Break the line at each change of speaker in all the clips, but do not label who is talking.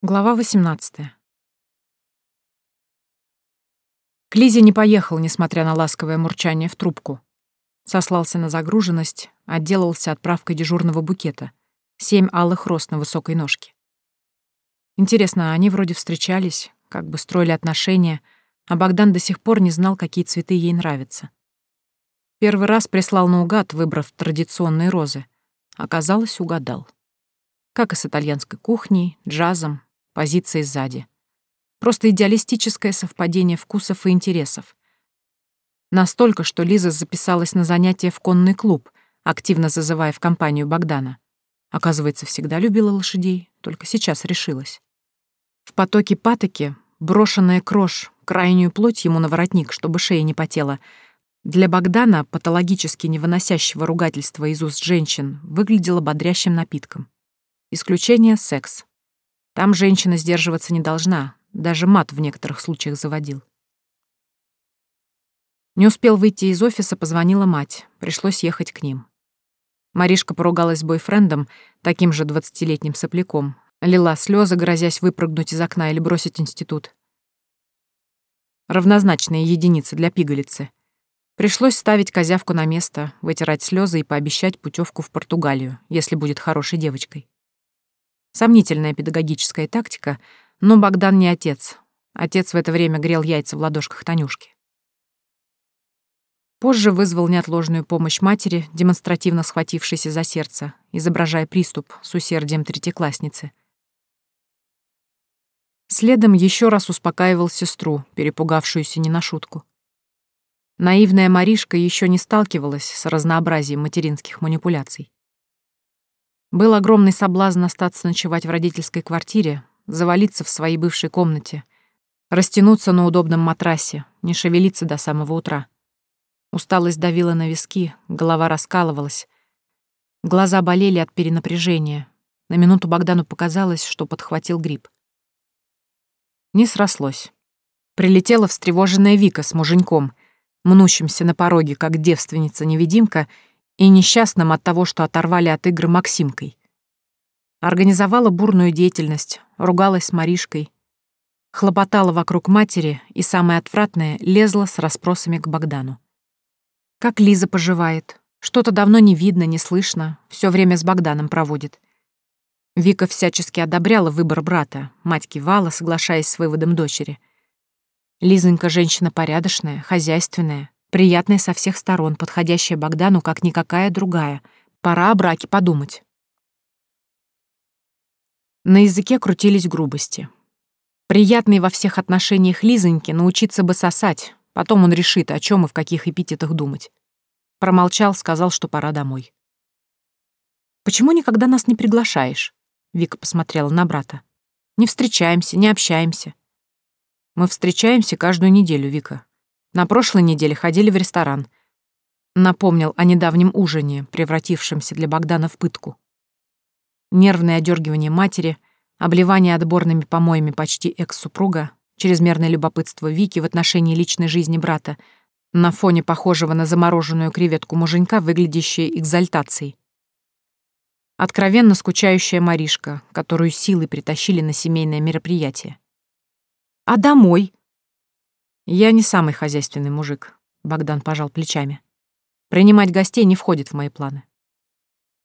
Глава 18. К Лизе не поехал, несмотря на ласковое мурчание в трубку. Сослался на загруженность, отделался отправкой дежурного букета. Семь алых роз на высокой ножке. Интересно, они вроде встречались, как бы строили отношения, а Богдан до сих пор не знал, какие цветы ей нравятся. Первый раз прислал наугад, выбрав традиционные розы. Оказалось, угадал. Как и с итальянской кухней, джазом, позиции сзади. Просто идеалистическое совпадение вкусов и интересов. Настолько, что Лиза записалась на занятия в конный клуб, активно зазывая в компанию Богдана. Оказывается, всегда любила лошадей, только сейчас решилась. В потоке патоки, брошенная крош, крайнюю плоть ему на воротник, чтобы шея не потела, для Богдана, патологически не выносящего ругательства из уст женщин, выглядела бодрящим напитком. Исключение — секс. Там женщина сдерживаться не должна, даже мат в некоторых случаях заводил. Не успел выйти из офиса, позвонила мать, пришлось ехать к ним. Маришка поругалась с бойфрендом, таким же двадцатилетним сопляком, лила слезы, грозясь выпрыгнуть из окна или бросить институт. Равнозначные единицы для пигалицы. Пришлось ставить козявку на место, вытирать слезы и пообещать путевку в Португалию, если будет хорошей девочкой. Сомнительная педагогическая тактика, но Богдан не отец. Отец в это время грел яйца в ладошках Танюшки. Позже вызвал неотложную помощь матери, демонстративно схватившейся за сердце, изображая приступ с усердием третьеклассницы. Следом еще раз успокаивал сестру, перепугавшуюся не на шутку. Наивная Маришка еще не сталкивалась с разнообразием материнских манипуляций. Был огромный соблазн остаться ночевать в родительской квартире, завалиться в своей бывшей комнате, растянуться на удобном матрасе, не шевелиться до самого утра. Усталость давила на виски, голова раскалывалась. Глаза болели от перенапряжения. На минуту Богдану показалось, что подхватил грипп. Не срослось. Прилетела встревоженная Вика с муженьком, мнущимся на пороге, как девственница-невидимка, и несчастным от того, что оторвали от игры Максимкой. Организовала бурную деятельность, ругалась с Маришкой, хлопотала вокруг матери и, самое отвратное, лезла с расспросами к Богдану. Как Лиза поживает? Что-то давно не видно, не слышно, все время с Богданом проводит. Вика всячески одобряла выбор брата, мать кивала, соглашаясь с выводом дочери. Лизонька женщина порядочная, хозяйственная, Приятная со всех сторон, подходящая Богдану, как никакая другая. Пора о браке подумать. На языке крутились грубости. Приятный во всех отношениях Лизоньке научиться бы сосать, потом он решит, о чем и в каких эпитетах думать. Промолчал, сказал, что пора домой. «Почему никогда нас не приглашаешь?» Вика посмотрела на брата. «Не встречаемся, не общаемся». «Мы встречаемся каждую неделю, Вика. На прошлой неделе ходили в ресторан. Напомнил о недавнем ужине, превратившемся для Богдана в пытку. Нервное одергивание матери, обливание отборными помоями почти экс-супруга, чрезмерное любопытство Вики в отношении личной жизни брата, на фоне похожего на замороженную креветку муженька, выглядящей экзальтацией. Откровенно скучающая Маришка, которую силой притащили на семейное мероприятие. «А домой?» «Я не самый хозяйственный мужик», — Богдан пожал плечами. «Принимать гостей не входит в мои планы».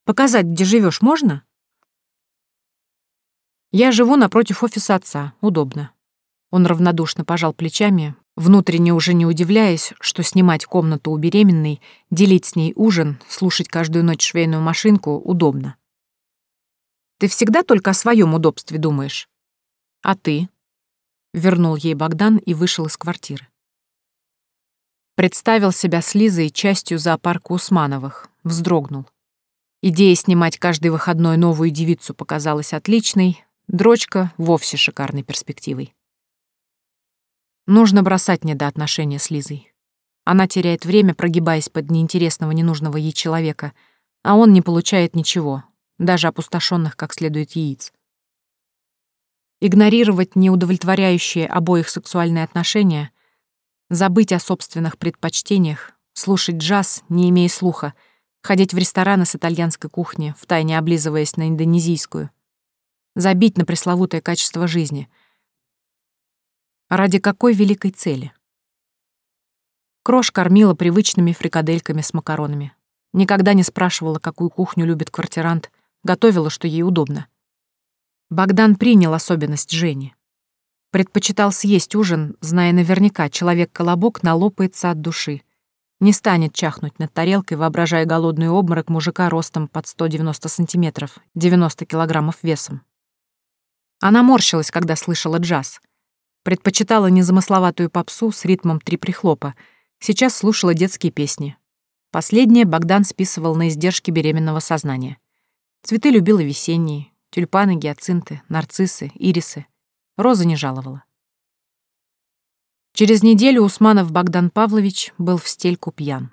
«Показать, где живешь, можно?» «Я живу напротив офиса отца. Удобно». Он равнодушно пожал плечами, внутренне уже не удивляясь, что снимать комнату у беременной, делить с ней ужин, слушать каждую ночь швейную машинку удобно. «Ты всегда только о своем удобстве думаешь?» «А ты?» Вернул ей Богдан и вышел из квартиры. Представил себя с Лизой частью зоопарка Усмановых, вздрогнул. Идея снимать каждый выходной новую девицу показалась отличной, дрочка — вовсе шикарной перспективой. Нужно бросать недоотношения с Лизой. Она теряет время, прогибаясь под неинтересного, ненужного ей человека, а он не получает ничего, даже опустошенных как следует яиц игнорировать неудовлетворяющие обоих сексуальные отношения, забыть о собственных предпочтениях, слушать джаз, не имея слуха, ходить в рестораны с итальянской кухни, втайне облизываясь на индонезийскую. Забить на пресловутое качество жизни. Ради какой великой цели? Крош кормила привычными фрикадельками с макаронами. Никогда не спрашивала, какую кухню любит квартирант, готовила, что ей удобно. Богдан принял особенность Жени. Предпочитал съесть ужин, зная наверняка, человек-колобок налопается от души. Не станет чахнуть над тарелкой, воображая голодный обморок мужика ростом под 190 сантиметров, 90 килограммов весом. Она морщилась, когда слышала джаз. Предпочитала незамысловатую попсу с ритмом три прихлопа. Сейчас слушала детские песни. Последнее Богдан списывал на издержки беременного сознания. Цветы любила весенние, тюльпаны, гиацинты, нарциссы, ирисы. Роза не жаловала. Через неделю Усманов Богдан Павлович был в стельку пьян.